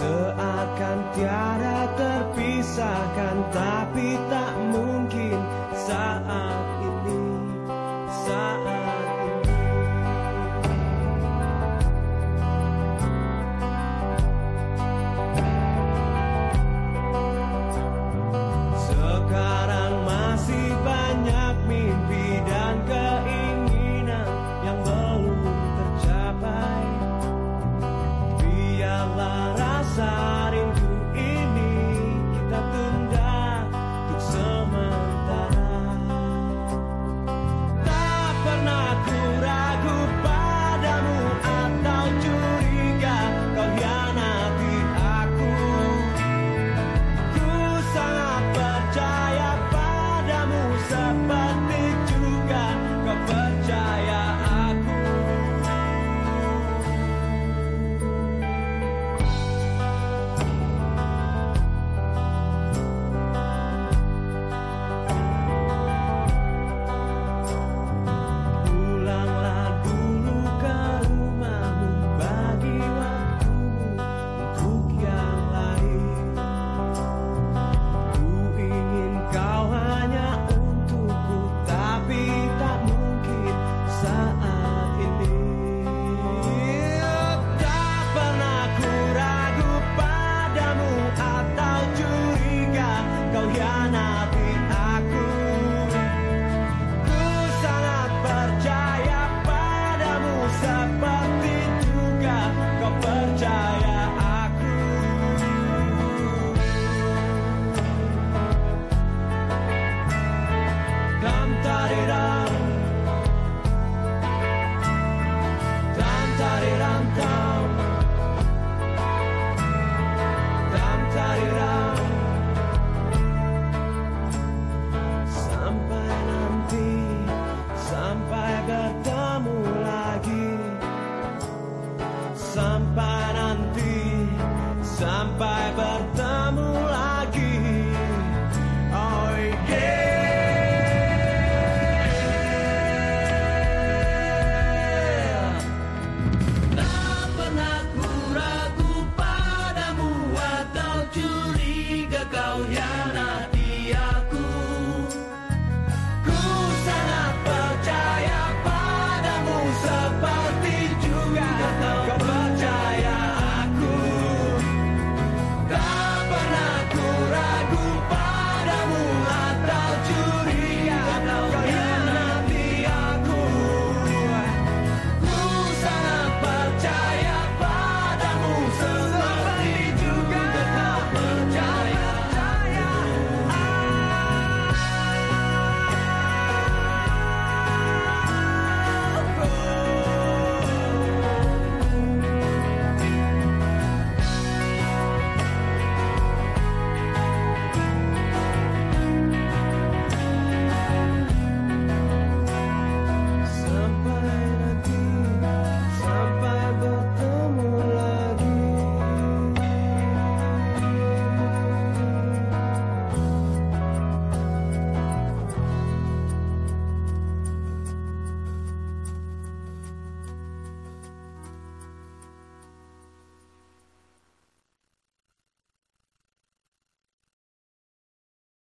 Seakan tiada terpisahkan tapi tak mungkin Bible.